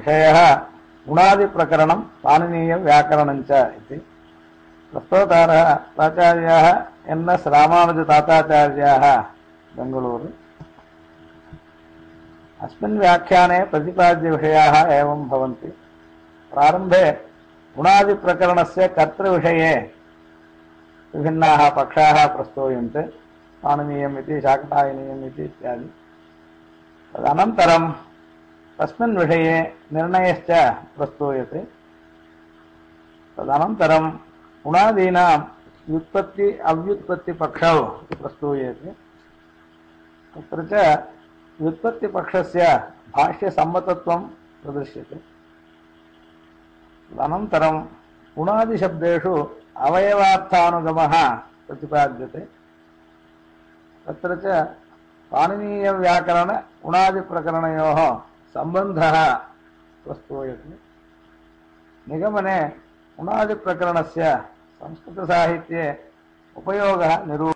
विषयः गुणादिप्रकरणं पाणिनीयव्याकरणञ्च इति प्रस्तोतारः प्राचार्याः N S रामानुजताताचार्याः Bengaluru अस्मिन् व्याख्याने प्रतिपाद्यविषयाः एवं भवन्ति प्रारम्भे गुणादिप्रकरणस्य कर्तृविषये विभिन्नाः पक्षाः प्रस्तूयन्ते पाणिनीयम् इति शाकटायनीयम् इति इत्यादि तदनन्तरं तस्मिन् विषये निर्णयश्च प्रस्तूयते। तदनन्तरं गुणादीनां व्युत्पत्ति, अव्युत्पत्तिपक्षौ प्रस्तूयते। तत्र च व्युत्पत्तिपक्षस्य भाष्यसम्मतत्वं प्रदर्श्यते तदनन्तरं गुणादिशब्देषु अवयवार्थानुगमः प्रतिपाद्यते। तत्र च ಸಂಬಂಧ ಸ್ವಸ್ಥೋಯತಿ ನಿಗಮನೆ ಉಣಾದಿ ಪ್ರಕರಣಸ್ಯ ಸಂಸ್ಕೃತ ಸಾಹಿತ್ಯೆ ಉಪಯೋಗः ನಿರೂಪ